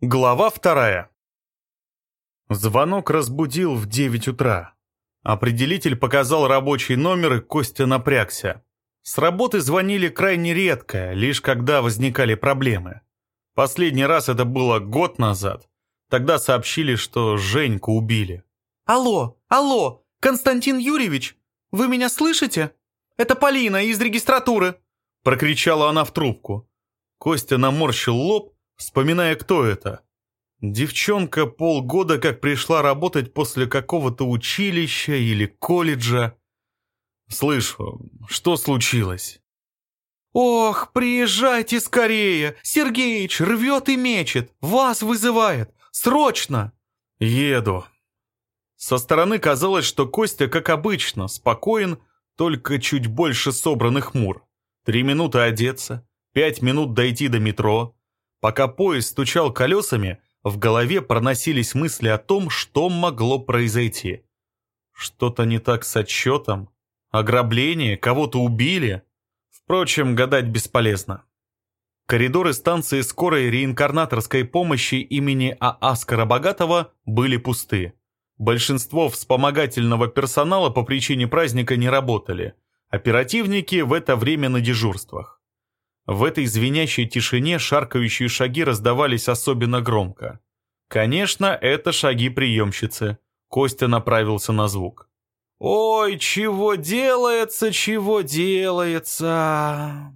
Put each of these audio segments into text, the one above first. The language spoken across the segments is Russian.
Глава вторая. Звонок разбудил в 9 утра. Определитель показал рабочий номер, и Костя напрягся. С работы звонили крайне редко, лишь когда возникали проблемы. Последний раз это было год назад. Тогда сообщили, что Женьку убили. «Алло, алло, Константин Юрьевич, вы меня слышите? Это Полина из регистратуры!» Прокричала она в трубку. Костя наморщил лоб, вспоминая, кто это. Девчонка полгода как пришла работать после какого-то училища или колледжа. Слышу, что случилось? «Ох, приезжайте скорее! Сергеич рвет и мечет! Вас вызывает! Срочно!» «Еду». Со стороны казалось, что Костя, как обычно, спокоен, только чуть больше собранных мур. Три минуты одеться, пять минут дойти до метро, Пока поезд стучал колесами, в голове проносились мысли о том, что могло произойти. Что-то не так с отчетом? Ограбление? Кого-то убили? Впрочем, гадать бесполезно. Коридоры станции скорой реинкарнаторской помощи имени А.А. Скоробогатова были пусты. Большинство вспомогательного персонала по причине праздника не работали. Оперативники в это время на дежурствах. В этой звенящей тишине шаркающие шаги раздавались особенно громко. Конечно, это шаги приемщицы. Костя направился на звук. «Ой, чего делается, чего делается!»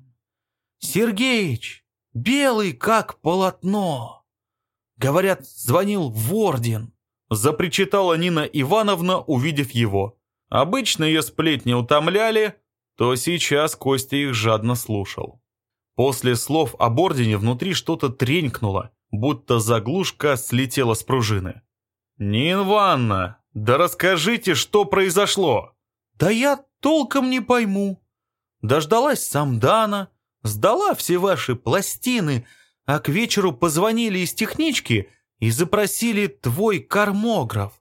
«Сергеич, белый как полотно!» «Говорят, звонил в орден!» Запричитала Нина Ивановна, увидев его. Обычно ее сплетни утомляли, то сейчас Костя их жадно слушал. После слов об ордене внутри что-то тренькнуло, будто заглушка слетела с пружины. «Нин Ванна, да расскажите, что произошло!» «Да я толком не пойму. Дождалась Самдана, сдала все ваши пластины, а к вечеру позвонили из технички и запросили твой кармограф.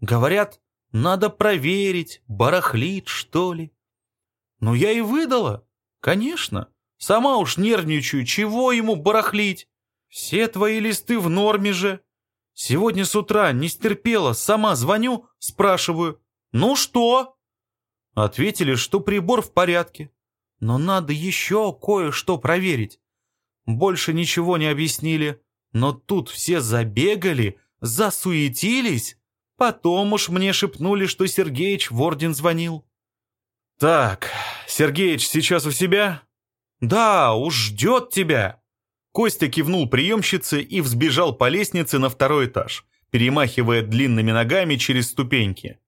Говорят, надо проверить, барахлит, что ли. Ну, я и выдала, конечно. Сама уж нервничаю, чего ему барахлить? Все твои листы в норме же. Сегодня с утра не стерпела, сама звоню, спрашиваю. Ну что? Ответили, что прибор в порядке. Но надо еще кое-что проверить. Больше ничего не объяснили. Но тут все забегали, засуетились. Потом уж мне шепнули, что Сергеич в орден звонил. «Так, Сергеич сейчас у себя?» «Да, уж ждет тебя!» Костя кивнул приемщице и взбежал по лестнице на второй этаж, перемахивая длинными ногами через ступеньки.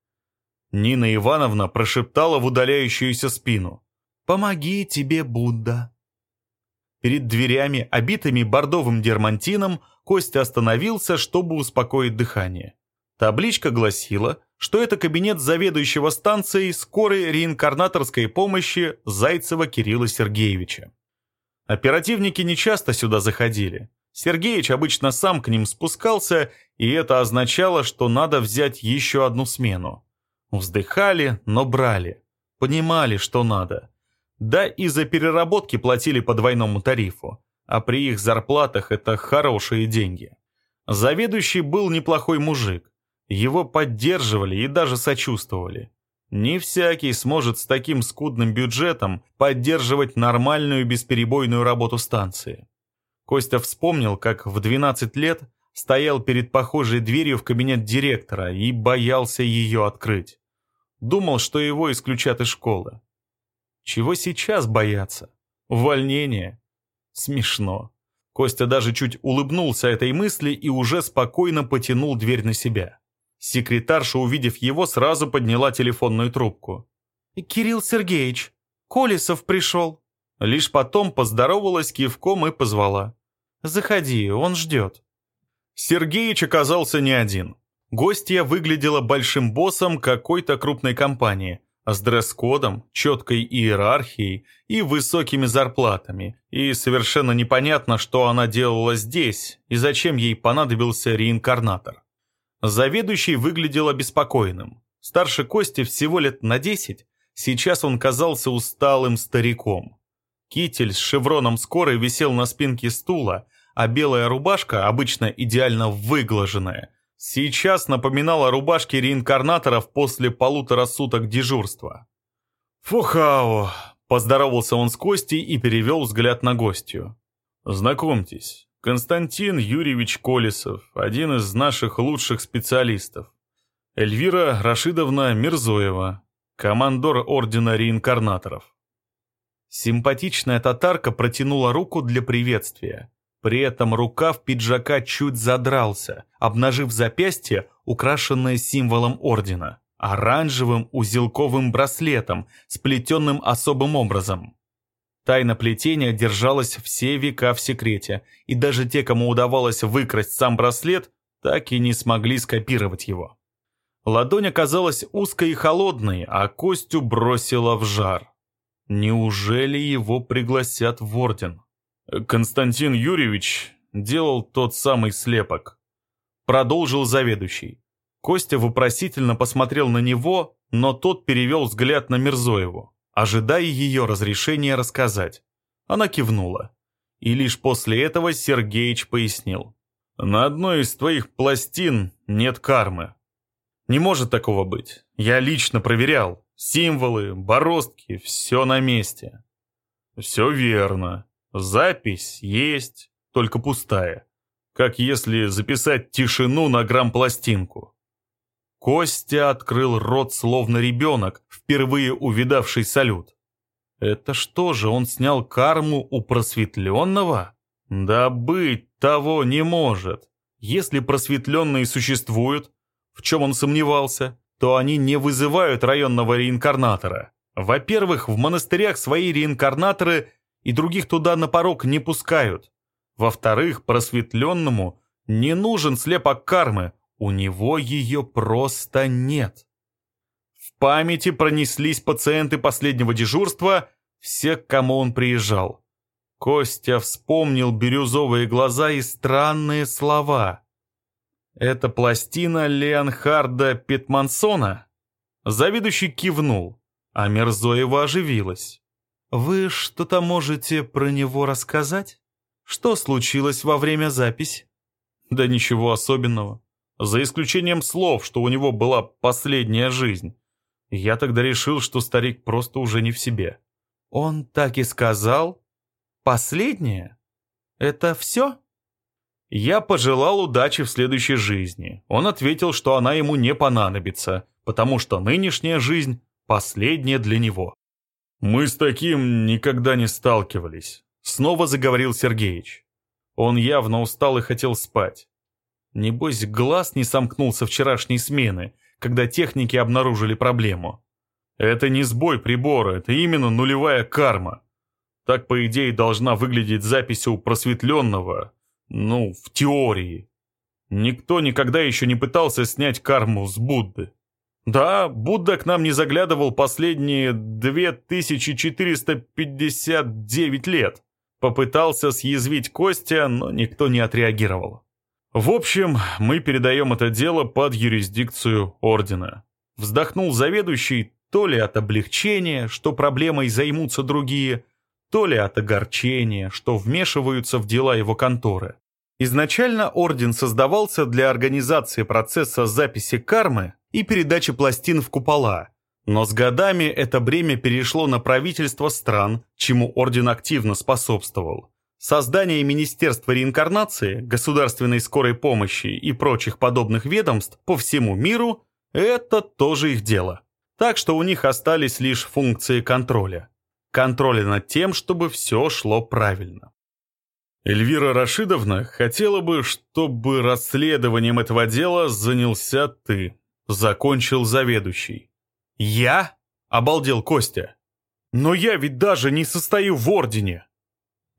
Нина Ивановна прошептала в удаляющуюся спину. «Помоги тебе, Будда!» Перед дверями, обитыми бордовым дермантином, Костя остановился, чтобы успокоить дыхание. Табличка гласила, что это кабинет заведующего станцией скорой реинкарнаторской помощи Зайцева Кирилла Сергеевича. Оперативники не часто сюда заходили. Сергеич обычно сам к ним спускался, и это означало, что надо взять еще одну смену. Вздыхали, но брали. Понимали, что надо. Да и за переработки платили по двойному тарифу, а при их зарплатах это хорошие деньги. Заведующий был неплохой мужик, его поддерживали и даже сочувствовали. Не всякий сможет с таким скудным бюджетом поддерживать нормальную бесперебойную работу станции. Костя вспомнил, как в 12 лет стоял перед похожей дверью в кабинет директора и боялся ее открыть. Думал, что его исключат из школы. Чего сейчас бояться? Увольнение? Смешно. Костя даже чуть улыбнулся этой мысли и уже спокойно потянул дверь на себя. Секретарша, увидев его, сразу подняла телефонную трубку. «Кирилл Сергеевич, Колесов пришел». Лишь потом поздоровалась кивком и позвала. «Заходи, он ждет». Сергеич оказался не один. Гостья выглядела большим боссом какой-то крупной компании, с дресс-кодом, четкой иерархией и высокими зарплатами, и совершенно непонятно, что она делала здесь и зачем ей понадобился реинкарнатор. Заведующий выглядел обеспокоенным. Старше Кости всего лет на десять, сейчас он казался усталым стариком. Китель с шевроном скорой висел на спинке стула, а белая рубашка, обычно идеально выглаженная, сейчас напоминала рубашки реинкарнаторов после полутора суток дежурства. «Фухао!» – поздоровался он с Костей и перевел взгляд на гостью. «Знакомьтесь, Константин Юрьевич Колесов, один из наших лучших специалистов. Эльвира Рашидовна Мирзоева, командор Ордена Реинкарнаторов». Симпатичная татарка протянула руку для приветствия. При этом рукав пиджака чуть задрался, обнажив запястье, украшенное символом ордена, оранжевым узелковым браслетом, сплетенным особым образом. Тайна плетения держалась все века в секрете, и даже те, кому удавалось выкрасть сам браслет, так и не смогли скопировать его. Ладонь оказалась узкой и холодной, а Костю бросила в жар. Неужели его пригласят в орден? Константин Юрьевич делал тот самый слепок. Продолжил заведующий. Костя вопросительно посмотрел на него, но тот перевел взгляд на Мирзоеву, ожидая ее разрешения рассказать. Она кивнула. И лишь после этого Сергеич пояснил. «На одной из твоих пластин нет кармы». «Не может такого быть. Я лично проверял. Символы, бороздки, все на месте». «Все верно. Запись есть, только пустая. Как если записать тишину на грамм-пластинку. Костя открыл рот, словно ребенок, впервые увидавший салют. Это что же, он снял карму у просветленного? Да быть того не может. Если просветленные существуют, в чем он сомневался, то они не вызывают районного реинкарнатора. Во-первых, в монастырях свои реинкарнаторы и других туда на порог не пускают. Во-вторых, просветленному не нужен слепок кармы, у него ее просто нет. В памяти пронеслись пациенты последнего дежурства, все, к кому он приезжал. Костя вспомнил бирюзовые глаза и странные слова. «Это пластина Леонхарда Петмансона?» Заведующий кивнул, а Мерзоева оживилась. «Вы что-то можете про него рассказать? Что случилось во время записи?» «Да ничего особенного. За исключением слов, что у него была последняя жизнь. Я тогда решил, что старик просто уже не в себе». «Он так и сказал? Последнее? Это все?» Я пожелал удачи в следующей жизни. Он ответил, что она ему не понадобится, потому что нынешняя жизнь последняя для него. «Мы с таким никогда не сталкивались», — снова заговорил Сергеич. Он явно устал и хотел спать. Небось, глаз не сомкнулся вчерашней смены, когда техники обнаружили проблему. Это не сбой прибора, это именно нулевая карма. Так, по идее, должна выглядеть запись у просветленного, ну, в теории. Никто никогда еще не пытался снять карму с Будды. Да, Будда к нам не заглядывал последние 2459 лет. Попытался съязвить Костя, но никто не отреагировал. В общем, мы передаем это дело под юрисдикцию ордена. Вздохнул заведующий то ли от облегчения, что проблемой займутся другие, то ли от огорчения, что вмешиваются в дела его конторы. Изначально орден создавался для организации процесса записи кармы и передачи пластин в купола. Но с годами это бремя перешло на правительство стран, чему орден активно способствовал. Создание Министерства реинкарнации, государственной скорой помощи и прочих подобных ведомств по всему миру – это тоже их дело. Так что у них остались лишь функции контроля. Контроля над тем, чтобы все шло правильно. Эльвира Рашидовна хотела бы, чтобы расследованием этого дела занялся ты, закончил заведующий. «Я?» – обалдел Костя. «Но я ведь даже не состою в ордене!»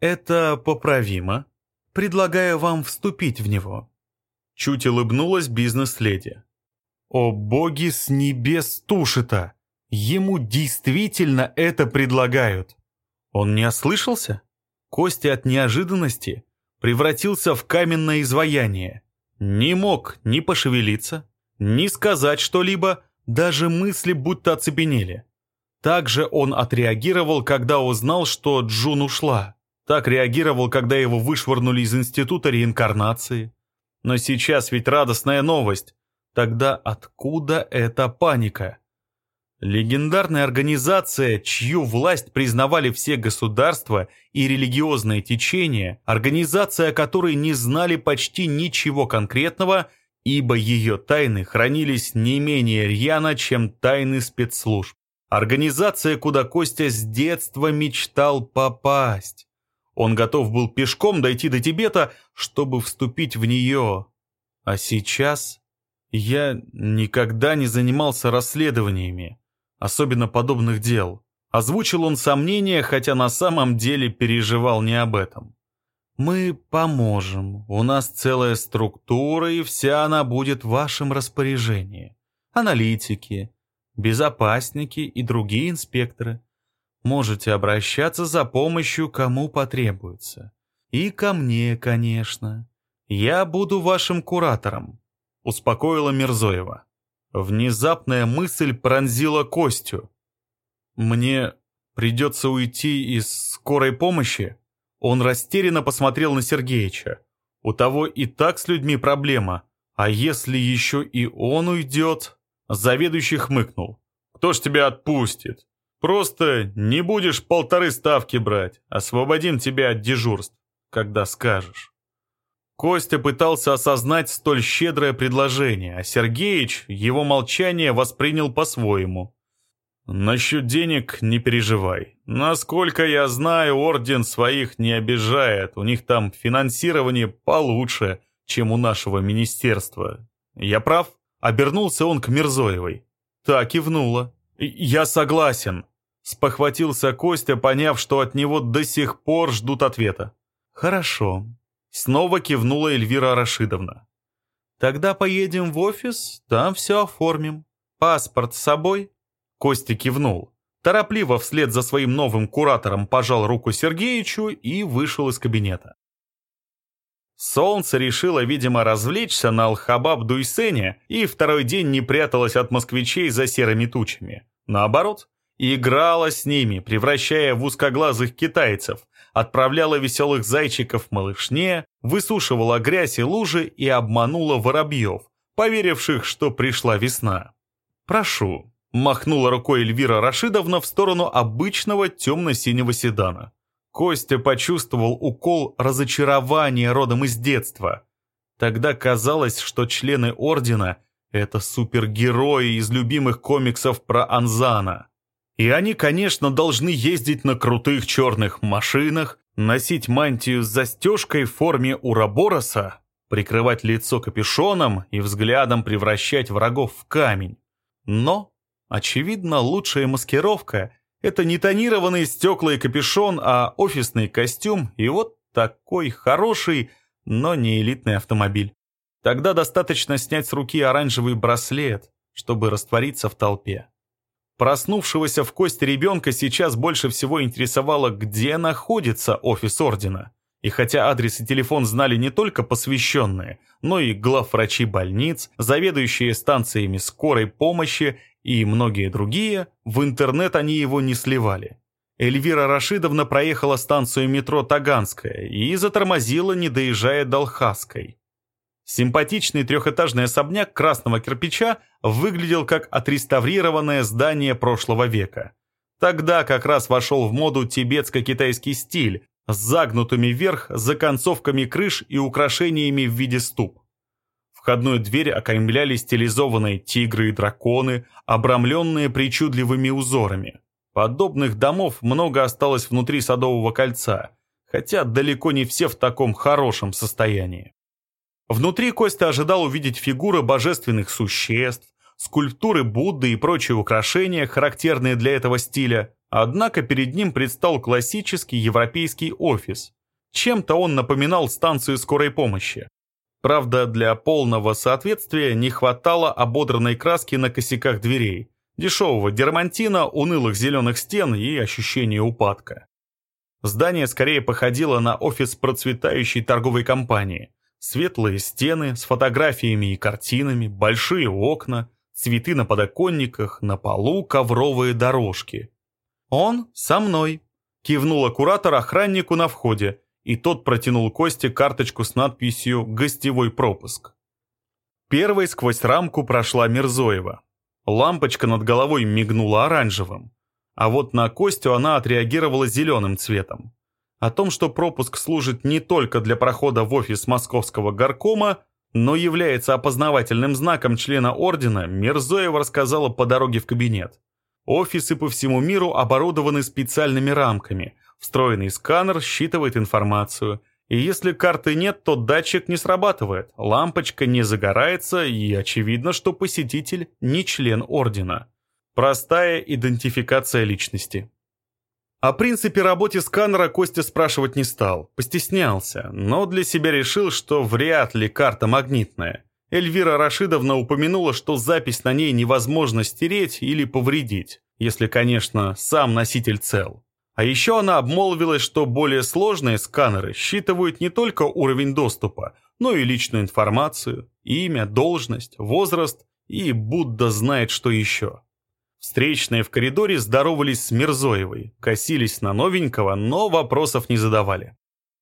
«Это поправимо. Предлагаю вам вступить в него». Чуть улыбнулась бизнес-леди. «О боги с небес туши-то! Ему действительно это предлагают!» Он не ослышался? Костя от неожиданности превратился в каменное изваяние. Не мог ни пошевелиться, ни сказать что-либо, даже мысли будто оцепенели. Также он отреагировал, когда узнал, что Джун ушла. Так реагировал, когда его вышвырнули из института реинкарнации. Но сейчас ведь радостная новость. Тогда откуда эта паника? Легендарная организация, чью власть признавали все государства и религиозные течения, организация которой не знали почти ничего конкретного, ибо ее тайны хранились не менее рьяно, чем тайны спецслужб. Организация, куда Костя с детства мечтал попасть. Он готов был пешком дойти до Тибета, чтобы вступить в нее. А сейчас я никогда не занимался расследованиями особенно подобных дел. Озвучил он сомнения, хотя на самом деле переживал не об этом. «Мы поможем. У нас целая структура, и вся она будет в вашем распоряжении. Аналитики, безопасники и другие инспекторы. Можете обращаться за помощью, кому потребуется. И ко мне, конечно. Я буду вашим куратором», — успокоила Мирзоева. Внезапная мысль пронзила Костю. «Мне придется уйти из скорой помощи?» Он растерянно посмотрел на Сергеича. «У того и так с людьми проблема. А если еще и он уйдет?» Заведующий хмыкнул. «Кто ж тебя отпустит? Просто не будешь полторы ставки брать. Освободим тебя от дежурств, когда скажешь». Костя пытался осознать столь щедрое предложение, а Сергеич его молчание воспринял по-своему. «Насчет денег не переживай. Насколько я знаю, орден своих не обижает. У них там финансирование получше, чем у нашего министерства. Я прав?» Обернулся он к Мирзоевой. Так кивнула. «Я согласен», — спохватился Костя, поняв, что от него до сих пор ждут ответа. «Хорошо», Снова кивнула Эльвира Рашидовна. «Тогда поедем в офис, там все оформим. Паспорт с собой?» Костя кивнул. Торопливо вслед за своим новым куратором пожал руку Сергеичу и вышел из кабинета. Солнце решило, видимо, развлечься на Алхабаб-Дуйсене и второй день не пряталось от москвичей за серыми тучами. Наоборот, играла с ними, превращая в узкоглазых китайцев, отправляла веселых зайчиков малышне, высушивала грязь и лужи и обманула воробьев, поверивших, что пришла весна. «Прошу», — махнула рукой Эльвира Рашидовна в сторону обычного темно-синего седана. Костя почувствовал укол разочарования родом из детства. Тогда казалось, что члены Ордена — это супергерои из любимых комиксов про Анзана. И они, конечно, должны ездить на крутых черных машинах, носить мантию с застежкой в форме Урабороса, прикрывать лицо капюшоном и взглядом превращать врагов в камень. Но, очевидно, лучшая маскировка — это не тонированный стекла и капюшон, а офисный костюм и вот такой хороший, но не элитный автомобиль. Тогда достаточно снять с руки оранжевый браслет, чтобы раствориться в толпе. Проснувшегося в кости ребенка сейчас больше всего интересовало, где находится офис ордена. И хотя адрес и телефон знали не только посвященные, но и главврачи больниц, заведующие станциями скорой помощи и многие другие, в интернет они его не сливали. Эльвира Рашидовна проехала станцию метро Таганская и затормозила, не доезжая до Алхасской. Симпатичный трехэтажный особняк красного кирпича выглядел как отреставрированное здание прошлого века. Тогда как раз вошел в моду тибетско-китайский стиль с загнутыми вверх законцовками крыш и украшениями в виде ступ. Входную дверь окаймляли стилизованные тигры и драконы, обрамленные причудливыми узорами. Подобных домов много осталось внутри Садового кольца, хотя далеко не все в таком хорошем состоянии. Внутри Костя ожидал увидеть фигуры божественных существ, скульптуры Будды и прочие украшения, характерные для этого стиля, однако перед ним предстал классический европейский офис. Чем-то он напоминал станцию скорой помощи. Правда, для полного соответствия не хватало ободранной краски на косяках дверей, дешевого дермантина, унылых зеленых стен и ощущения упадка. Здание скорее походило на офис процветающей торговой компании – Светлые стены с фотографиями и картинами, большие окна, цветы на подоконниках, на полу ковровые дорожки. «Он со мной», Кивнула куратор охраннику на входе, и тот протянул Косте карточку с надписью «Гостевой пропуск». Первой сквозь рамку прошла Мирзоева. Лампочка над головой мигнула оранжевым, а вот на Костю она отреагировала зеленым цветом. О том, что пропуск служит не только для прохода в офис московского горкома, но является опознавательным знаком члена ордена, Мирзоева рассказала по дороге в кабинет. Офисы по всему миру оборудованы специальными рамками. Встроенный сканер считывает информацию. И если карты нет, то датчик не срабатывает, лампочка не загорается, и очевидно, что посетитель не член ордена. Простая идентификация личности. О принципе работы сканера Костя спрашивать не стал, постеснялся, но для себя решил, что вряд ли карта магнитная. Эльвира Рашидовна упомянула, что запись на ней невозможно стереть или повредить, если, конечно, сам носитель цел. А еще она обмолвилась, что более сложные сканеры считывают не только уровень доступа, но и личную информацию, имя, должность, возраст и Будда знает что еще. Встречные в коридоре здоровались с Мирзоевой, косились на новенького, но вопросов не задавали.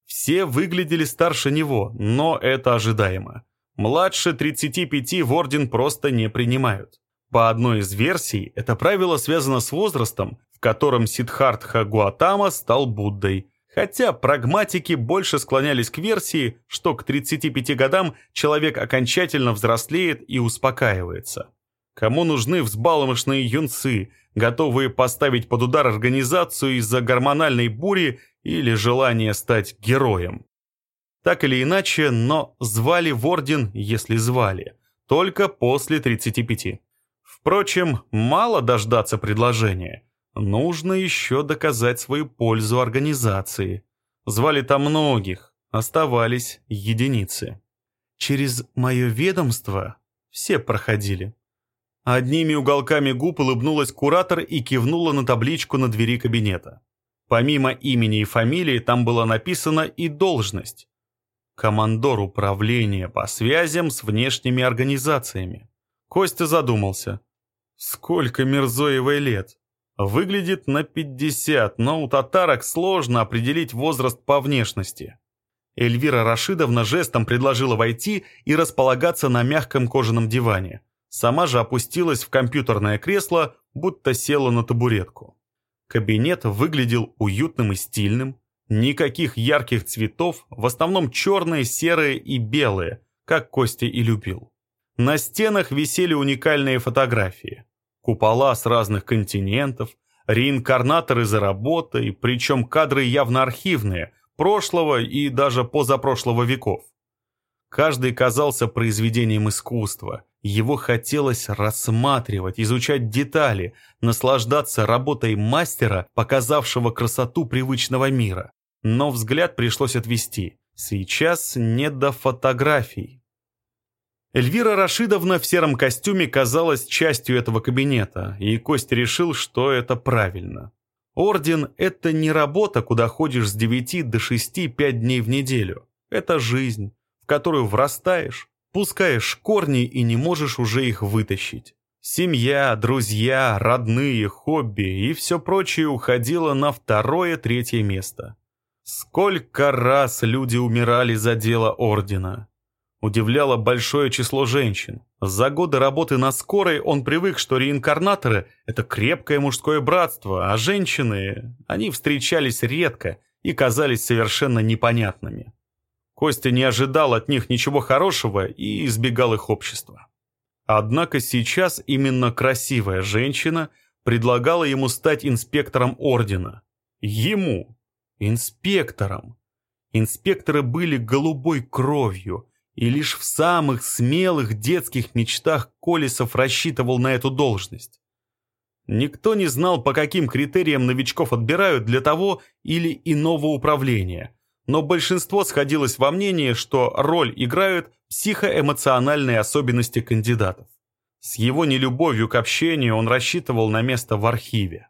Все выглядели старше него, но это ожидаемо. Младше 35 в орден просто не принимают. По одной из версий, это правило связано с возрастом, в котором Сиддхартха Гуатама стал Буддой. Хотя прагматики больше склонялись к версии, что к 35 годам человек окончательно взрослеет и успокаивается. Кому нужны взбаломошные юнцы, готовые поставить под удар организацию из-за гормональной бури или желания стать героем? Так или иначе, но звали в орден, если звали, только после 35. Впрочем, мало дождаться предложения. Нужно еще доказать свою пользу организации. Звали там многих, оставались единицы. Через мое ведомство все проходили. Одними уголками губ улыбнулась куратор и кивнула на табличку на двери кабинета. Помимо имени и фамилии там была написана и должность. Командор управления по связям с внешними организациями. Костя задумался. Сколько Мирзоевой лет? Выглядит на 50, но у татарок сложно определить возраст по внешности. Эльвира Рашидовна жестом предложила войти и располагаться на мягком кожаном диване. Сама же опустилась в компьютерное кресло, будто села на табуретку. Кабинет выглядел уютным и стильным. Никаких ярких цветов, в основном черные, серые и белые, как Костя и любил. На стенах висели уникальные фотографии. Купола с разных континентов, реинкарнаторы за работой, причем кадры явно архивные, прошлого и даже позапрошлого веков. Каждый казался произведением искусства, его хотелось рассматривать, изучать детали, наслаждаться работой мастера, показавшего красоту привычного мира. Но взгляд пришлось отвести. Сейчас не до фотографий. Эльвира Рашидовна в сером костюме казалась частью этого кабинета, и Костя решил, что это правильно. Орден – это не работа, куда ходишь с 9 до 6 5 дней в неделю. Это жизнь, в которую врастаешь, Пускаешь корни и не можешь уже их вытащить. Семья, друзья, родные, хобби и все прочее уходило на второе-третье место. Сколько раз люди умирали за дело ордена. Удивляло большое число женщин. За годы работы на скорой он привык, что реинкарнаторы – это крепкое мужское братство, а женщины, они встречались редко и казались совершенно непонятными. Костя не ожидал от них ничего хорошего и избегал их общества. Однако сейчас именно красивая женщина предлагала ему стать инспектором ордена. Ему, инспектором. Инспекторы были голубой кровью, и лишь в самых смелых детских мечтах Колесов рассчитывал на эту должность. Никто не знал, по каким критериям новичков отбирают для того или иного управления, но большинство сходилось во мнении, что роль играют психоэмоциональные особенности кандидатов. С его нелюбовью к общению он рассчитывал на место в архиве.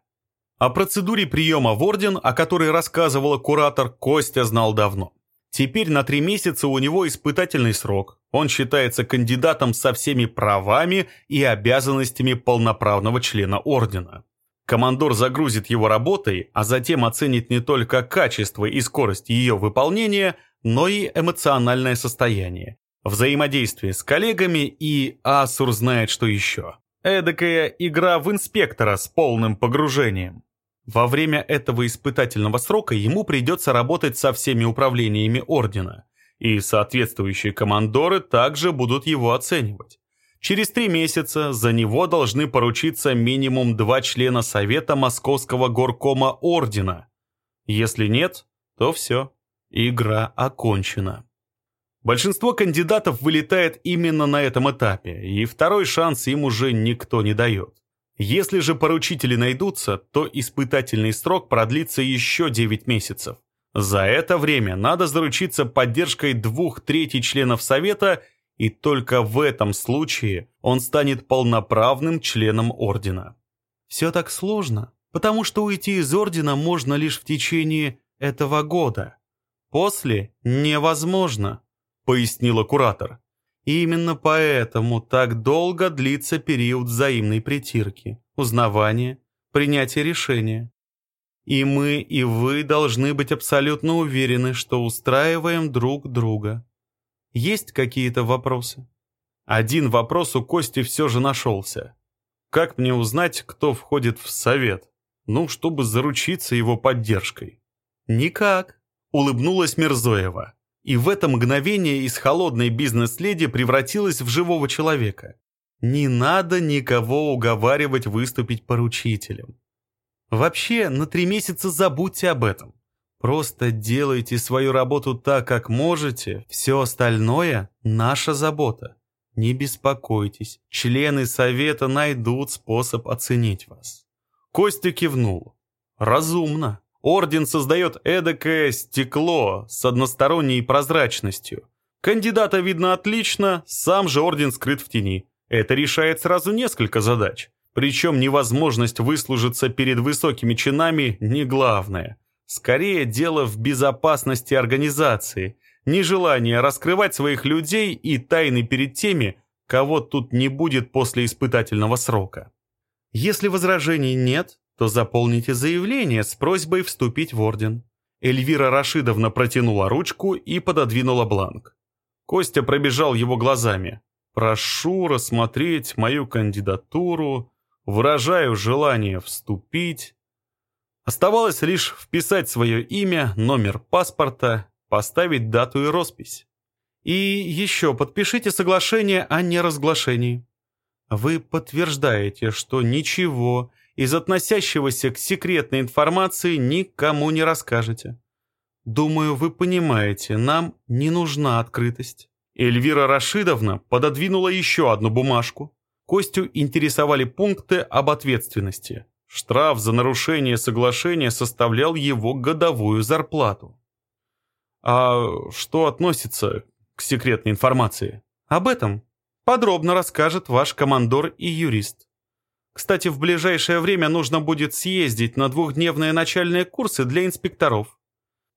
О процедуре приема в орден, о которой рассказывала куратор, Костя знал давно. Теперь на три месяца у него испытательный срок. Он считается кандидатом со всеми правами и обязанностями полноправного члена ордена. Командор загрузит его работой, а затем оценит не только качество и скорость ее выполнения, но и эмоциональное состояние, взаимодействие с коллегами и Асур знает что еще. Эдакая игра в инспектора с полным погружением. Во время этого испытательного срока ему придется работать со всеми управлениями Ордена, и соответствующие командоры также будут его оценивать. Через три месяца за него должны поручиться минимум два члена Совета Московского горкома Ордена. Если нет, то все, игра окончена. Большинство кандидатов вылетает именно на этом этапе, и второй шанс им уже никто не дает. Если же поручители найдутся, то испытательный срок продлится еще 9 месяцев. За это время надо заручиться поддержкой двух третий членов Совета и только в этом случае он станет полноправным членом Ордена. Все так сложно, потому что уйти из Ордена можно лишь в течение этого года. После невозможно, пояснила куратор. И именно поэтому так долго длится период взаимной притирки, узнавания, принятия решения. И мы, и вы должны быть абсолютно уверены, что устраиваем друг друга. Есть какие-то вопросы? Один вопрос у Кости все же нашелся. Как мне узнать, кто входит в совет? Ну, чтобы заручиться его поддержкой. Никак, улыбнулась Мирзоева. И в это мгновение из холодной бизнес-леди превратилась в живого человека. Не надо никого уговаривать выступить поручителем. Вообще, на три месяца забудьте об этом. Просто делайте свою работу так, как можете, все остальное – наша забота. Не беспокойтесь, члены совета найдут способ оценить вас. Костя кивнул. Разумно. Орден создает эдакое стекло с односторонней прозрачностью. Кандидата видно отлично, сам же орден скрыт в тени. Это решает сразу несколько задач. Причем невозможность выслужиться перед высокими чинами не главное. Скорее дело в безопасности организации, нежелание раскрывать своих людей и тайны перед теми, кого тут не будет после испытательного срока. Если возражений нет, то заполните заявление с просьбой вступить в орден. Эльвира Рашидовна протянула ручку и пододвинула бланк. Костя пробежал его глазами. «Прошу рассмотреть мою кандидатуру, выражаю желание вступить». Оставалось лишь вписать свое имя, номер паспорта, поставить дату и роспись. И еще подпишите соглашение о неразглашении. Вы подтверждаете, что ничего из относящегося к секретной информации никому не расскажете. Думаю, вы понимаете, нам не нужна открытость. Эльвира Рашидовна пододвинула еще одну бумажку. Костю интересовали пункты об ответственности. Штраф за нарушение соглашения составлял его годовую зарплату. А что относится к секретной информации? Об этом подробно расскажет ваш командор и юрист. Кстати, в ближайшее время нужно будет съездить на двухдневные начальные курсы для инспекторов.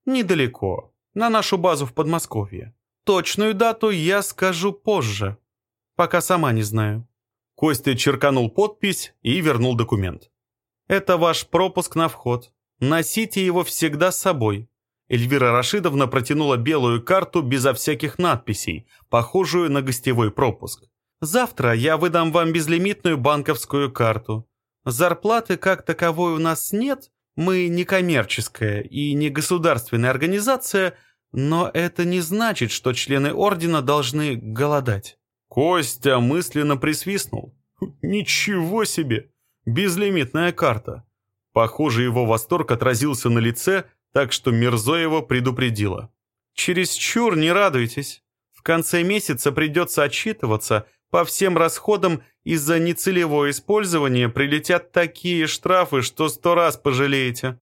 Недалеко, на нашу базу в Подмосковье. Точную дату я скажу позже, пока сама не знаю. Костя черканул подпись и вернул документ. Это ваш пропуск на вход. Носите его всегда с собой. Эльвира Рашидовна протянула белую карту безо всяких надписей, похожую на гостевой пропуск. Завтра я выдам вам безлимитную банковскую карту. Зарплаты как таковой у нас нет, мы не коммерческая и не государственная организация, но это не значит, что члены ордена должны голодать. Костя мысленно присвистнул. Ничего себе! Безлимитная карта. Похоже, его восторг отразился на лице, так что Мирзоева предупредила. «Чересчур не радуйтесь. В конце месяца придется отчитываться. По всем расходам из-за нецелевого использования прилетят такие штрафы, что сто раз пожалеете».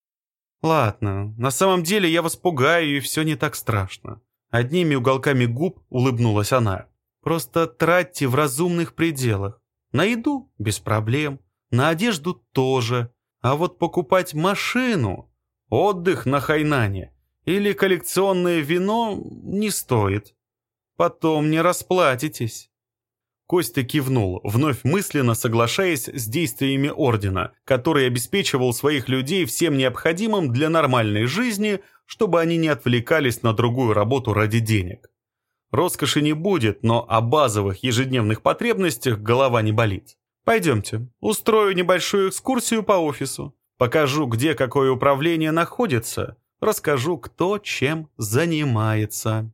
«Ладно, на самом деле я вас пугаю, и все не так страшно». Одними уголками губ улыбнулась она. «Просто тратьте в разумных пределах. На еду – без проблем на одежду тоже. А вот покупать машину, отдых на Хайнане или коллекционное вино не стоит. Потом не расплатитесь. Костя кивнул, вновь мысленно соглашаясь с действиями Ордена, который обеспечивал своих людей всем необходимым для нормальной жизни, чтобы они не отвлекались на другую работу ради денег. Роскоши не будет, но о базовых ежедневных потребностях голова не болит. Пойдемте, устрою небольшую экскурсию по офису. Покажу, где какое управление находится. Расскажу, кто чем занимается.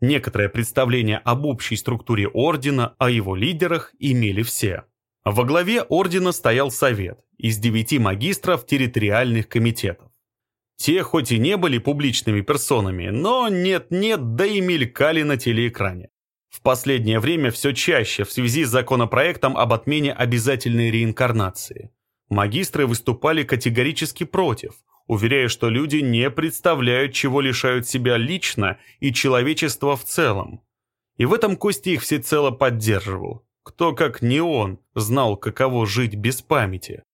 Некоторое представление об общей структуре ордена, о его лидерах имели все. Во главе ордена стоял совет из девяти магистров территориальных комитетов. Те хоть и не были публичными персонами, но нет-нет, да и мелькали на телеэкране. В последнее время все чаще в связи с законопроектом об отмене обязательной реинкарнации. Магистры выступали категорически против, уверяя, что люди не представляют, чего лишают себя лично и человечество в целом. И в этом Костя их всецело поддерживал. Кто, как не он, знал, каково жить без памяти.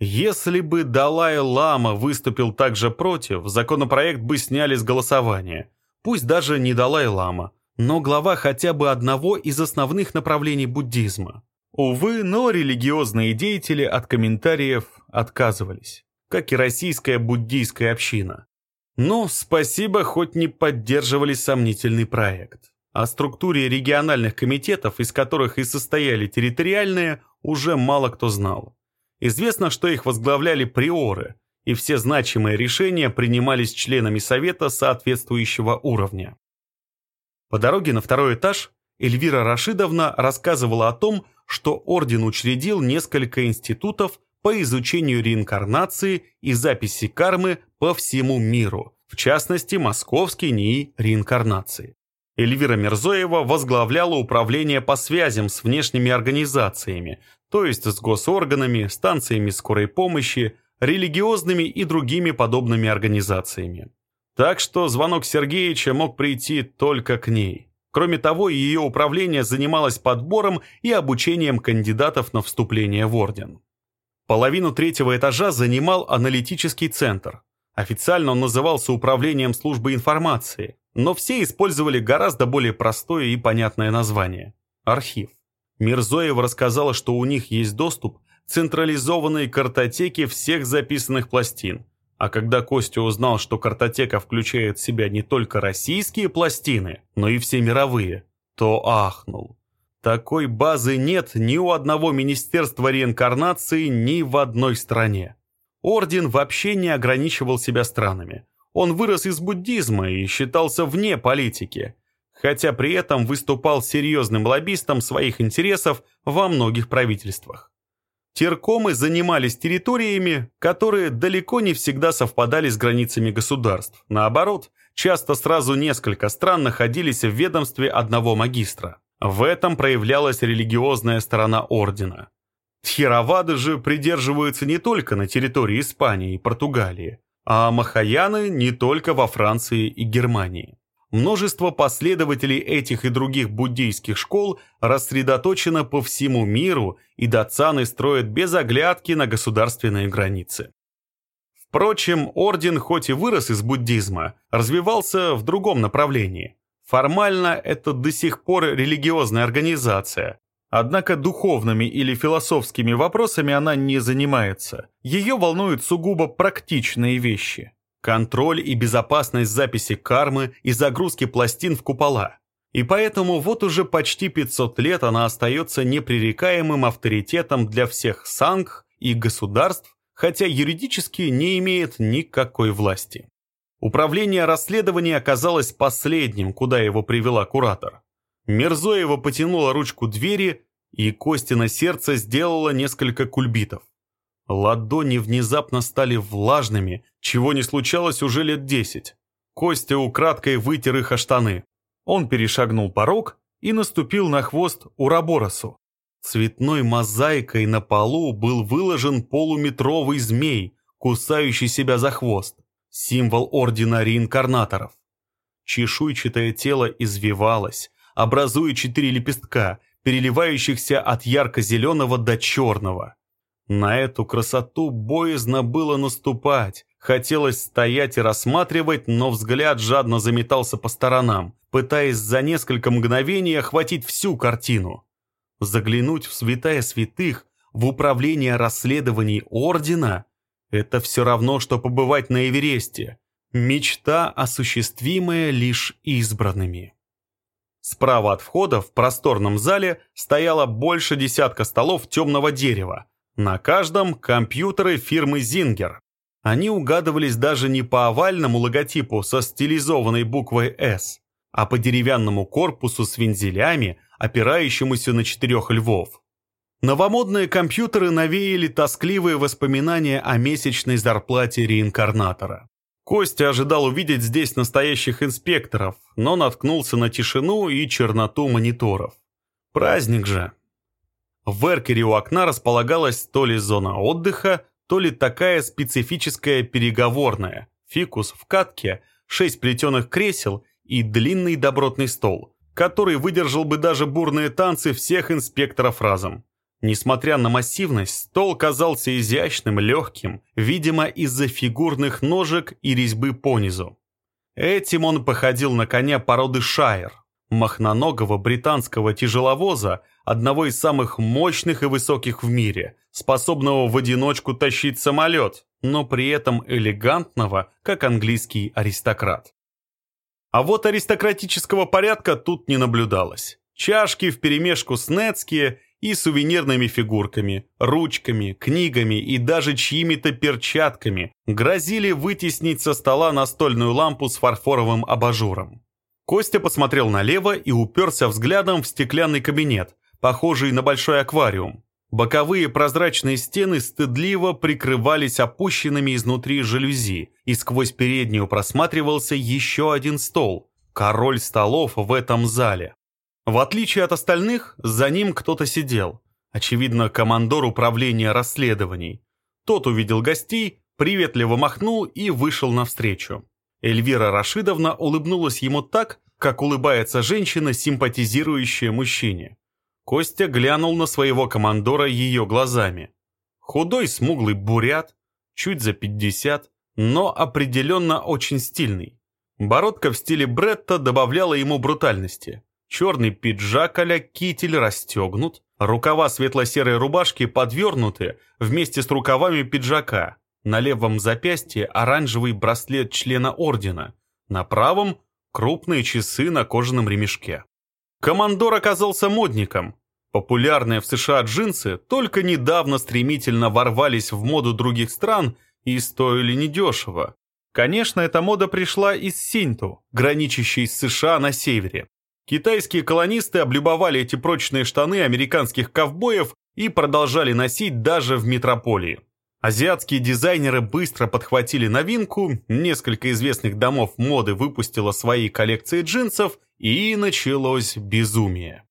Если бы Далай-Лама выступил также против, законопроект бы сняли с голосования. Пусть даже не Далай-Лама, но глава хотя бы одного из основных направлений буддизма. Увы, но религиозные деятели от комментариев отказывались как и российская буддийская община. Но спасибо, хоть не поддерживали сомнительный проект. О структуре региональных комитетов, из которых и состояли территориальные, уже мало кто знал. Известно, что их возглавляли приоры, и все значимые решения принимались членами совета соответствующего уровня. По дороге на второй этаж Эльвира Рашидовна рассказывала о том, что орден учредил несколько институтов по изучению реинкарнации и записи кармы по всему миру, в частности, Московский НИИ реинкарнации. Эльвира Мирзоева возглавляла управление по связям с внешними организациями, то есть с госорганами, станциями скорой помощи, религиозными и другими подобными организациями. Так что звонок Сергеевича мог прийти только к ней. Кроме того, ее управление занималось подбором и обучением кандидатов на вступление в орден. Половину третьего этажа занимал аналитический центр. Официально он назывался Управлением службы информации, но все использовали гораздо более простое и понятное название – архив. Мирзоева рассказала, что у них есть доступ к централизованной картотеке всех записанных пластин. А когда Костя узнал, что картотека включает в себя не только российские пластины, но и все мировые, то ахнул. Такой базы нет ни у одного министерства реинкарнации, ни в одной стране. Орден вообще не ограничивал себя странами. Он вырос из буддизма и считался вне политики, хотя при этом выступал серьезным лоббистом своих интересов во многих правительствах. Теркомы занимались территориями, которые далеко не всегда совпадали с границами государств. Наоборот, часто сразу несколько стран находились в ведомстве одного магистра. В этом проявлялась религиозная сторона ордена. Тхировады же придерживаются не только на территории Испании и Португалии, а махаяны не только во Франции и Германии. Множество последователей этих и других буддийских школ рассредоточено по всему миру, и датсаны строят без оглядки на государственные границы. Впрочем, орден хоть и вырос из буддизма, развивался в другом направлении. Формально это до сих пор религиозная организация. Однако духовными или философскими вопросами она не занимается. Ее волнуют сугубо практичные вещи. Контроль и безопасность записи кармы и загрузки пластин в купола. И поэтому вот уже почти 500 лет она остается непререкаемым авторитетом для всех сангх и государств, хотя юридически не имеет никакой власти. Управление расследования оказалось последним, куда его привела куратор. Мерзоева потянула ручку двери, и Костина сердце сделало несколько кульбитов. Ладони внезапно стали влажными, чего не случалось уже лет десять. Костя украдкой вытер их о штаны. Он перешагнул порог и наступил на хвост Ураборосу. Цветной мозаикой на полу был выложен полуметровый змей, кусающий себя за хвост символ Ордена Реинкарнаторов. Чешуйчатое тело извивалось, образуя четыре лепестка, переливающихся от ярко-зеленого до черного. На эту красоту боязно было наступать, хотелось стоять и рассматривать, но взгляд жадно заметался по сторонам, пытаясь за несколько мгновений охватить всю картину. Заглянуть в святая святых, в управление расследований Ордена – это все равно, что побывать на Эвересте. Мечта, осуществимая лишь избранными. Справа от входа в просторном зале стояло больше десятка столов темного дерева. На каждом компьютеры фирмы Зингер. Они угадывались даже не по овальному логотипу со стилизованной буквой «С», а по деревянному корпусу с вензелями, опирающемуся на четырех львов. Новомодные компьютеры навеяли тоскливые воспоминания о месячной зарплате реинкарнатора. Костя ожидал увидеть здесь настоящих инспекторов, но наткнулся на тишину и черноту мониторов. Праздник же. В эркере у окна располагалась то ли зона отдыха, то ли такая специфическая переговорная, фикус в катке, шесть плетеных кресел и длинный добротный стол, который выдержал бы даже бурные танцы всех инспекторов разом. Несмотря на массивность, стол казался изящным, легким, видимо, из-за фигурных ножек и резьбы понизу. Этим он походил на коня породы Шайер, махноногого британского тяжеловоза, одного из самых мощных и высоких в мире, способного в одиночку тащить самолет, но при этом элегантного, как английский аристократ. А вот аристократического порядка тут не наблюдалось. Чашки вперемешку с нецкие и сувенирными фигурками, ручками, книгами и даже чьими-то перчатками грозили вытеснить со стола настольную лампу с фарфоровым абажуром. Костя посмотрел налево и уперся взглядом в стеклянный кабинет, похожий на большой аквариум. Боковые прозрачные стены стыдливо прикрывались опущенными изнутри жалюзи, и сквозь переднюю просматривался еще один стол, король столов в этом зале. В отличие от остальных, за ним кто-то сидел. Очевидно, командор управления расследований. Тот увидел гостей, приветливо махнул и вышел навстречу. Эльвира Рашидовна улыбнулась ему так, как улыбается женщина, симпатизирующая мужчине. Костя глянул на своего командора ее глазами. Худой смуглый бурят, чуть за пятьдесят, но определенно очень стильный. Бородка в стиле Бретта добавляла ему брутальности. Черный пиджак а китель расстегнут, рукава светло-серой рубашки подвернуты вместе с рукавами пиджака. На левом запястье оранжевый браслет члена ордена, на правом — крупные часы на кожаном ремешке. Командор оказался модником. Популярные в США джинсы только недавно стремительно ворвались в моду других стран и стоили недешево. Конечно, эта мода пришла из Синту, граничащей с США на севере. Китайские колонисты облюбовали эти прочные штаны американских ковбоев и продолжали носить даже в метрополии. Азиатские дизайнеры быстро подхватили новинку, несколько известных домов моды выпустило свои коллекции джинсов, и началось безумие.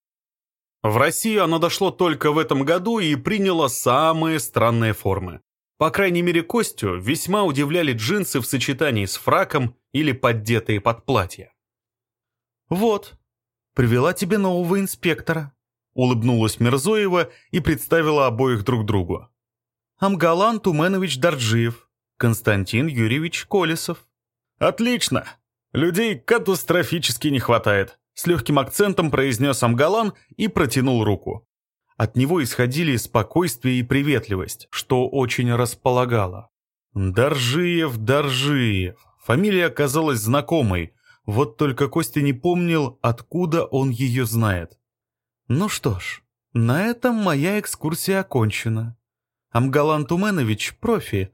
В Россию оно дошло только в этом году и приняло самые странные формы. По крайней мере, Костю весьма удивляли джинсы в сочетании с фраком или поддетые под платье. «Вот, привела тебе нового инспектора», — улыбнулась Мирзоева и представила обоих друг другу. «Амгалан Туменович Дарджиев, Константин Юрьевич Колесов». «Отлично! Людей катастрофически не хватает», — с легким акцентом произнес Амгалан и протянул руку. От него исходили спокойствие и приветливость, что очень располагало. Даржиев, Даржиев. Фамилия оказалась знакомой, вот только Костя не помнил, откуда он ее знает. Ну что ж, на этом моя экскурсия окончена. Амгалан Туменович – профи.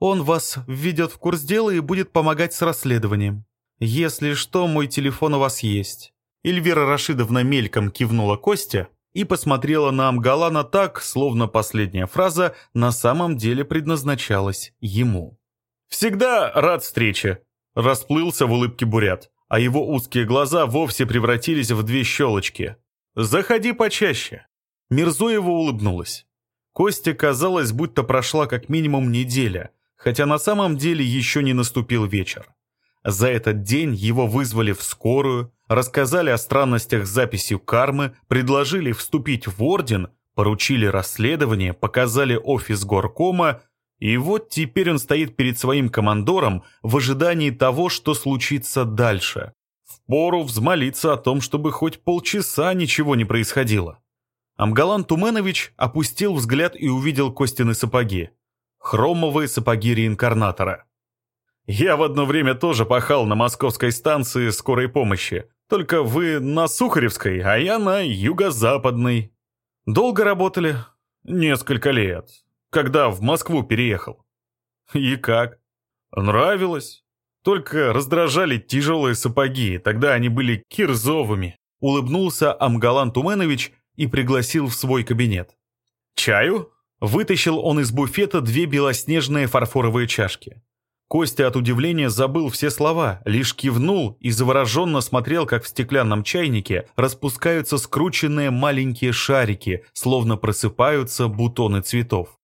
Он вас введет в курс дела и будет помогать с расследованием. Если что, мой телефон у вас есть. Эльвира Рашидовна мельком кивнула Костя и посмотрела на Амгалана так, словно последняя фраза на самом деле предназначалась ему. «Всегда рад встрече», Расплылся в улыбке бурят, а его узкие глаза вовсе превратились в две щелочки. «Заходи почаще». Мирзоева улыбнулась. Косте казалось, будто прошла как минимум неделя, хотя на самом деле еще не наступил вечер. За этот день его вызвали в скорую, рассказали о странностях с записью кармы, предложили вступить в орден, поручили расследование, показали офис горкома и вот теперь он стоит перед своим командором в ожидании того, что случится дальше. Впору взмолиться о том, чтобы хоть полчаса ничего не происходило. Амгалан Туменович опустил взгляд и увидел Костины сапоги. Хромовые сапоги реинкарнатора. «Я в одно время тоже пахал на московской станции скорой помощи. Только вы на Сухаревской, а я на юго-западной. Долго работали? Несколько лет. Когда в Москву переехал. И как? Нравилось. Только раздражали тяжелые сапоги, тогда они были кирзовыми. Улыбнулся Амгалан Туменович и пригласил в свой кабинет. «Чаю?» Вытащил он из буфета две белоснежные фарфоровые чашки. Костя от удивления забыл все слова, лишь кивнул и завороженно смотрел, как в стеклянном чайнике распускаются скрученные маленькие шарики, словно просыпаются бутоны цветов.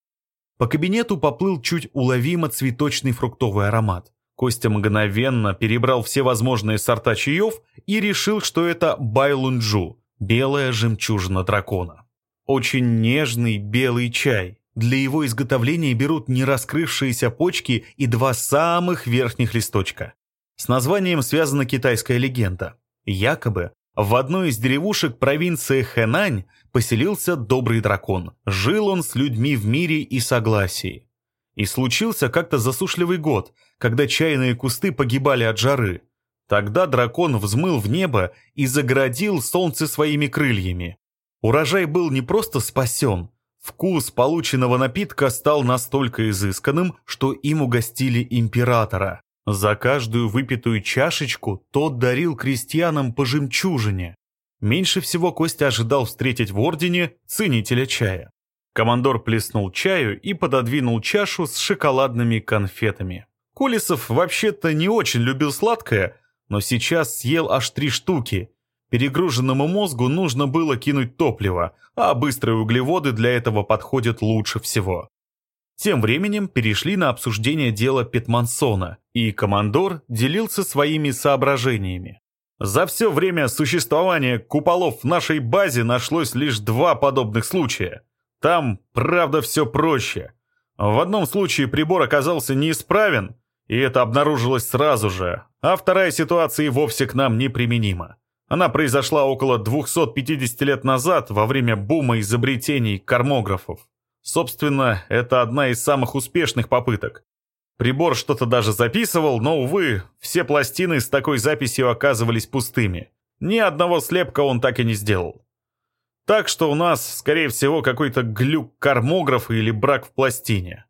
По кабинету поплыл чуть уловимо цветочный фруктовый аромат. Костя мгновенно перебрал все возможные сорта чаев и решил, что это байлунджу – белая жемчужина дракона. Очень нежный белый чай. Для его изготовления берут не раскрывшиеся почки и два самых верхних листочка. С названием связана китайская легенда. Якобы в одной из деревушек провинции Хэнань поселился добрый дракон. Жил он с людьми в мире и согласии. И случился как-то засушливый год, когда чайные кусты погибали от жары. Тогда дракон взмыл в небо и заградил солнце своими крыльями. Урожай был не просто спасен, вкус полученного напитка стал настолько изысканным, что им угостили императора. За каждую выпитую чашечку тот дарил крестьянам по жемчужине. Меньше всего Костя ожидал встретить в ордене ценителя чая. Командор плеснул чаю и пододвинул чашу с шоколадными конфетами. Колесов вообще-то не очень любил сладкое, но сейчас съел аж три штуки. Перегруженному мозгу нужно было кинуть топливо, а быстрые углеводы для этого подходят лучше всего. Тем временем перешли на обсуждение дела Петмансона, и командор делился своими соображениями. За все время существования куполов в нашей базе нашлось лишь два подобных случая. Там, правда, все проще. В одном случае прибор оказался неисправен, и это обнаружилось сразу же, а вторая ситуация и вовсе к нам неприменима. Она произошла около 250 лет назад во время бума изобретений кармографов. Собственно, это одна из самых успешных попыток. Прибор что-то даже записывал, но, увы, все пластины с такой записью оказывались пустыми. Ни одного слепка он так и не сделал. Так что у нас, скорее всего, какой-то глюк кармографа или брак в пластине.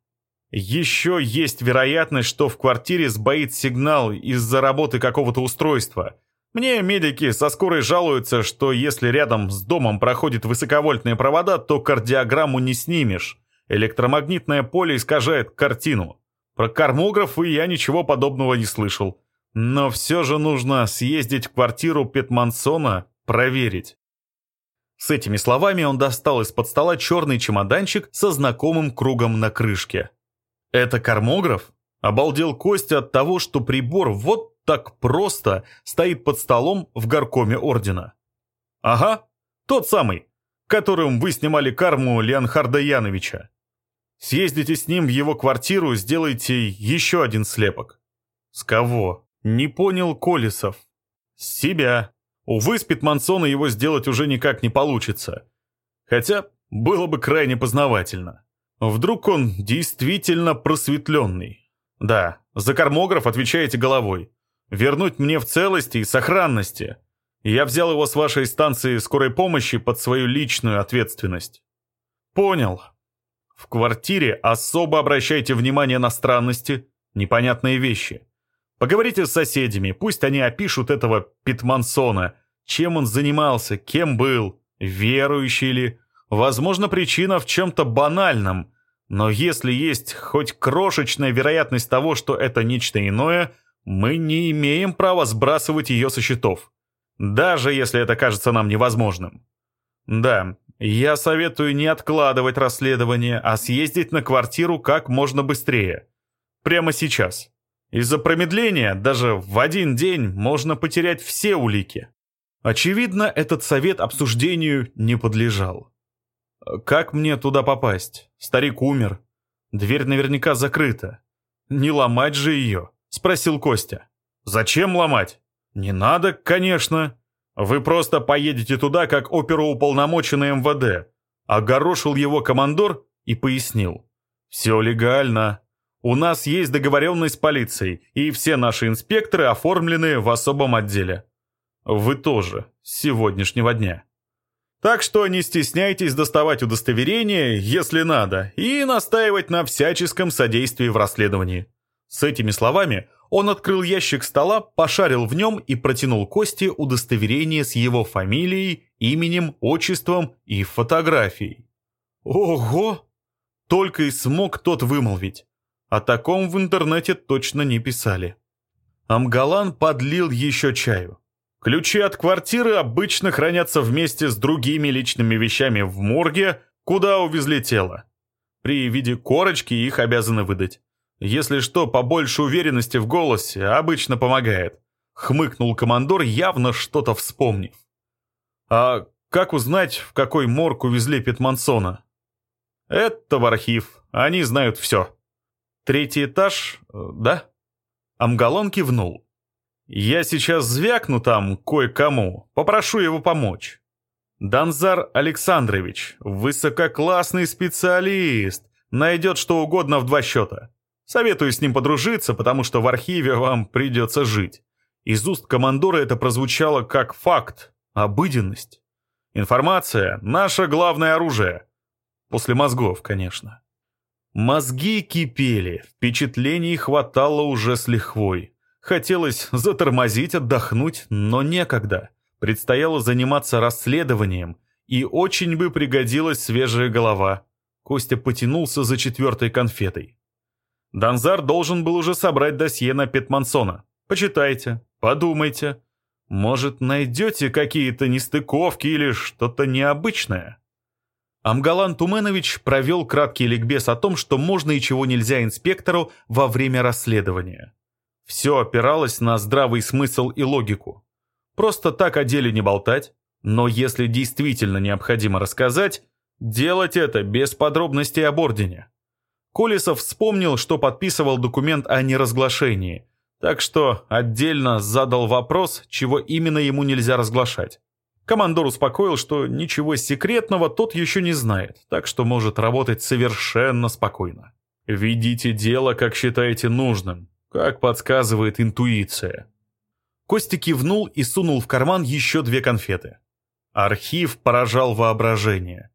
Еще есть вероятность, что в квартире сбоит сигнал из-за работы какого-то устройства. Мне медики со скорой жалуются, что если рядом с домом проходят высоковольтные провода, то кардиограмму не снимешь. Электромагнитное поле искажает картину. Про кармографы я ничего подобного не слышал. Но все же нужно съездить в квартиру Петмансона, проверить. С этими словами он достал из-под стола черный чемоданчик со знакомым кругом на крышке. «Это кармограф?» Обалдел Костя от того, что прибор вот так просто стоит под столом в горкоме ордена. «Ага, тот самый, которым вы снимали карму Леонхарда Яновича. Съездите с ним в его квартиру, сделайте еще один слепок». «С кого?» Не понял Колесов. «С себя. Увы, с Питмансона его сделать уже никак не получится. Хотя было бы крайне познавательно». Вдруг он действительно просветленный? Да, за кармограф отвечаете головой. Вернуть мне в целости и сохранности. Я взял его с вашей станции скорой помощи под свою личную ответственность. Понял. В квартире особо обращайте внимание на странности, непонятные вещи. Поговорите с соседями, пусть они опишут этого Питмансона, чем он занимался, кем был, верующий ли, Возможно, причина в чем-то банальном, но если есть хоть крошечная вероятность того, что это нечто иное, мы не имеем права сбрасывать ее со счетов. Даже если это кажется нам невозможным. Да, я советую не откладывать расследование, а съездить на квартиру как можно быстрее. Прямо сейчас. Из-за промедления даже в один день можно потерять все улики. Очевидно, этот совет обсуждению не подлежал. «Как мне туда попасть? Старик умер. Дверь наверняка закрыта. Не ломать же ее?» — спросил Костя. «Зачем ломать?» «Не надо, конечно. Вы просто поедете туда, как оперуполномоченный МВД. Огорошил его командор и пояснил. «Все легально. У нас есть договоренность с полицией, и все наши инспекторы оформлены в особом отделе. Вы тоже, с сегодняшнего дня. Так что не стесняйтесь доставать удостоверение, если надо, и настаивать на всяческом содействии в расследовании». С этими словами он открыл ящик стола, пошарил в нем и протянул Косте удостоверение с его фамилией, именем, отчеством и фотографией. «Ого!» Только и смог тот вымолвить. О таком в интернете точно не писали. Амгалан подлил еще чаю. Ключи от квартиры обычно хранятся вместе с другими личными вещами в морге, куда увезли тело. При виде корочки их обязаны выдать. Если что, побольше уверенности в голосе обычно помогает. Хмыкнул командор, явно что-то вспомнив. А как узнать, в какой морг увезли Петмансона? Это в архив, они знают все. Третий этаж, э, да? Амгалон кивнул. Я сейчас звякну там кое-кому, попрошу его помочь. Данзар Александрович, высококлассный специалист, найдет что угодно в два счета. Советую с ним подружиться, потому что в архиве вам придется жить. Из уст командора это прозвучало как факт, обыденность. Информация — наше главное оружие. После мозгов, конечно. Мозги кипели, впечатлений хватало уже с лихвой. Хотелось затормозить, отдохнуть, но некогда. Предстояло заниматься расследованием, и очень бы пригодилась свежая голова. Костя потянулся за четвертой конфетой. Данзар должен был уже собрать досье на Петмансона. Почитайте, подумайте. Может, найдете какие-то нестыковки или что-то необычное? Амгалан Туменович провел краткий ликбез о том, что можно и чего нельзя инспектору во время расследования. Все опиралось на здравый смысл и логику. Просто так о деле не болтать, но если действительно необходимо рассказать, делать это без подробностей об ордене. Колесов вспомнил, что подписывал документ о неразглашении, так что отдельно задал вопрос, чего именно ему нельзя разглашать. Командор успокоил, что ничего секретного тот еще не знает, так что может работать совершенно спокойно. «Ведите дело, как считаете нужным, как подсказывает интуиция». Костя кивнул и сунул в карман еще две конфеты. Архив поражал воображение.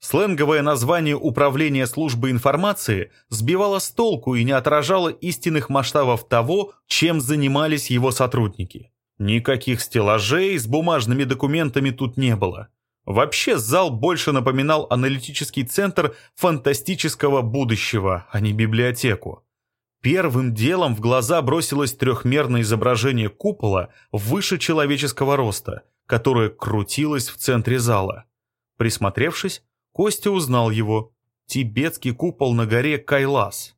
Сленговое название Управления службы информации сбивало с толку и не отражало истинных масштабов того, чем занимались его сотрудники. Никаких стеллажей с бумажными документами тут не было. Вообще зал больше напоминал аналитический центр фантастического будущего, а не библиотеку. Первым делом в глаза бросилось трехмерное изображение купола выше человеческого роста, которое крутилось в центре зала. Присмотревшись, Костя узнал его. Тибетский купол на горе Кайлас.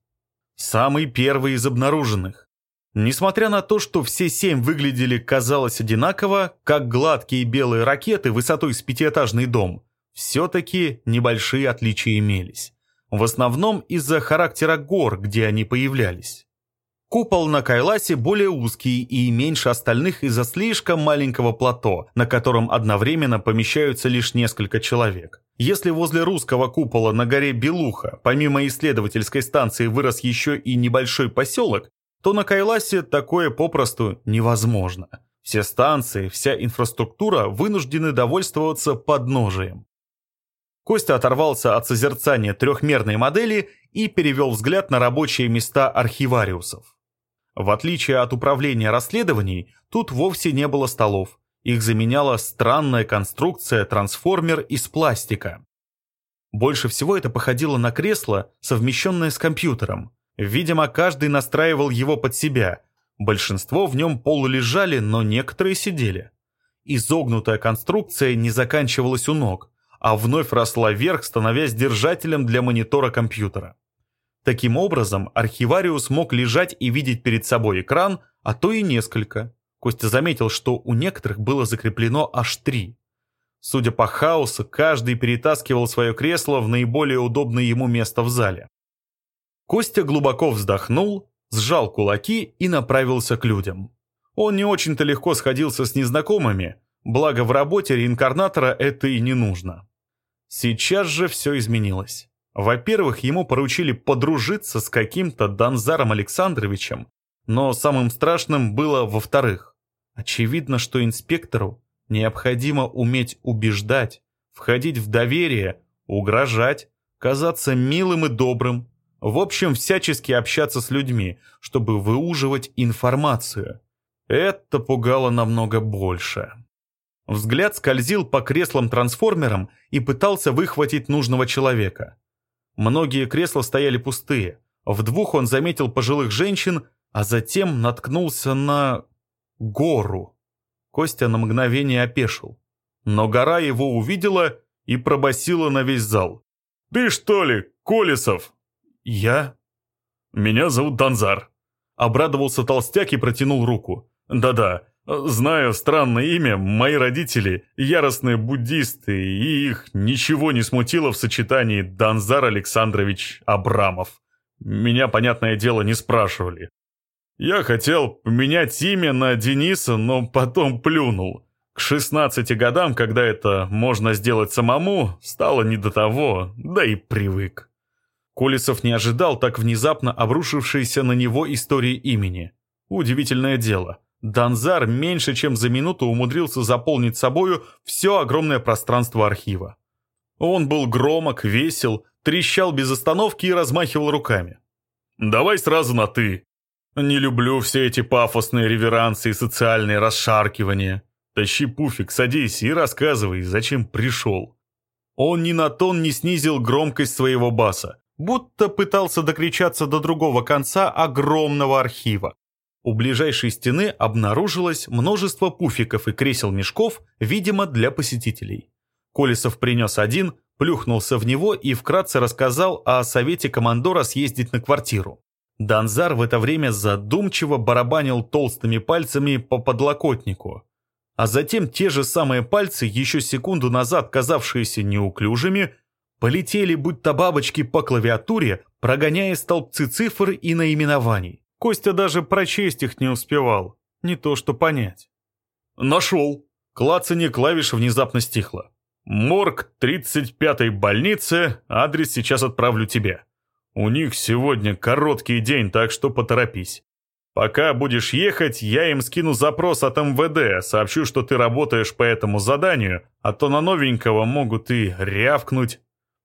Самый первый из обнаруженных. Несмотря на то, что все семь выглядели, казалось, одинаково, как гладкие белые ракеты высотой с пятиэтажный дом, все-таки небольшие отличия имелись. В основном из-за характера гор, где они появлялись. Купол на Кайласе более узкий и меньше остальных из-за слишком маленького плато, на котором одновременно помещаются лишь несколько человек. Если возле русского купола на горе Белуха, помимо исследовательской станции, вырос еще и небольшой поселок, то на Кайласе такое попросту невозможно. Все станции, вся инфраструктура вынуждены довольствоваться подножием. Костя оторвался от созерцания трехмерной модели и перевел взгляд на рабочие места архивариусов. В отличие от управления расследований, тут вовсе не было столов. Их заменяла странная конструкция трансформер из пластика. Больше всего это походило на кресло, совмещенное с компьютером. Видимо, каждый настраивал его под себя. Большинство в нем полулежали, но некоторые сидели. Изогнутая конструкция не заканчивалась у ног, а вновь росла вверх, становясь держателем для монитора компьютера. Таким образом, архивариус мог лежать и видеть перед собой экран, а то и несколько. Костя заметил, что у некоторых было закреплено аж три. Судя по хаосу, каждый перетаскивал свое кресло в наиболее удобное ему место в зале. Костя глубоко вздохнул, сжал кулаки и направился к людям. Он не очень-то легко сходился с незнакомыми, благо в работе реинкарнатора это и не нужно. Сейчас же все изменилось. Во-первых, ему поручили подружиться с каким-то Данзаром Александровичем, но самым страшным было во-вторых. Очевидно, что инспектору необходимо уметь убеждать, входить в доверие, угрожать, казаться милым и добрым, в общем, всячески общаться с людьми, чтобы выуживать информацию. Это пугало намного больше. Взгляд скользил по креслам-трансформерам и пытался выхватить нужного человека. Многие кресла стояли пустые. В двух он заметил пожилых женщин, а затем наткнулся на... гору. Костя на мгновение опешил. Но гора его увидела и пробасила на весь зал. «Ты что ли, Колесов?» «Я?» «Меня зовут Данзар», — обрадовался толстяк и протянул руку. «Да-да, знаю странное имя, мои родители — яростные буддисты, и их ничего не смутило в сочетании Данзар Александрович Абрамов. Меня, понятное дело, не спрашивали. Я хотел поменять имя на Дениса, но потом плюнул. К 16 годам, когда это можно сделать самому, стало не до того, да и привык. Колесов не ожидал так внезапно обрушившейся на него истории имени. Удивительное дело. Данзар меньше чем за минуту умудрился заполнить собою все огромное пространство архива. Он был громок, весел, трещал без остановки и размахивал руками. «Давай сразу на «ты». Не люблю все эти пафосные реверансы и социальные расшаркивания. Тащи пуфик, садись и рассказывай, зачем пришел». Он ни на тон не снизил громкость своего баса, будто пытался докричаться до другого конца огромного архива. У ближайшей стены обнаружилось множество пуфиков и кресел-мешков, видимо, для посетителей. Колесов принес один, плюхнулся в него и вкратце рассказал о совете командора съездить на квартиру. Данзар в это время задумчиво барабанил толстыми пальцами по подлокотнику а затем те же самые пальцы, еще секунду назад казавшиеся неуклюжими, полетели будто бабочки по клавиатуре, прогоняя столбцы цифр и наименований. Костя даже прочесть их не успевал, не то что понять. «Нашел!» Клацанье клавиш внезапно стихло. «Морг 35-й больницы, адрес сейчас отправлю тебе. У них сегодня короткий день, так что поторопись. Пока будешь ехать, я им скину запрос от МВД, сообщу, что ты работаешь по этому заданию, а то на новенького могут и рявкнуть.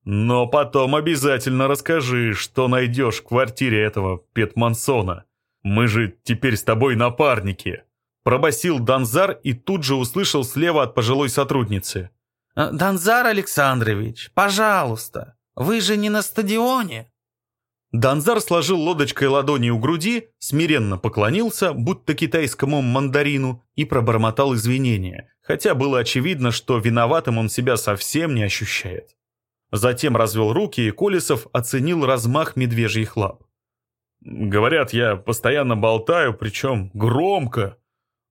Но потом обязательно расскажи, что найдешь в квартире этого Петмансона. Мы же теперь с тобой напарники». Пробасил Данзар и тут же услышал слева от пожилой сотрудницы. «Данзар Александрович, пожалуйста, вы же не на стадионе?» Данзар сложил лодочкой ладони у груди, смиренно поклонился, будто китайскому мандарину, и пробормотал извинения, хотя было очевидно, что виноватым он себя совсем не ощущает. Затем развел руки, и Колесов оценил размах медвежьих лап. «Говорят, я постоянно болтаю, причем громко.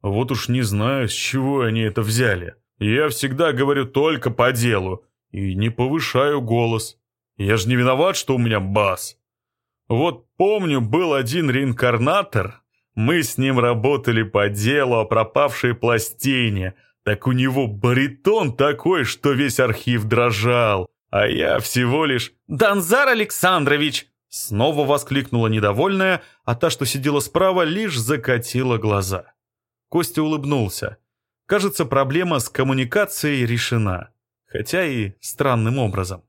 Вот уж не знаю, с чего они это взяли. Я всегда говорю только по делу и не повышаю голос. Я же не виноват, что у меня бас». Вот помню, был один реинкарнатор, мы с ним работали по делу о пропавшей пластине. Так у него баритон такой, что весь архив дрожал. А я всего лишь... «Данзар Александрович!» Снова воскликнула недовольная, а та, что сидела справа, лишь закатила глаза. Костя улыбнулся. Кажется, проблема с коммуникацией решена. Хотя и странным образом.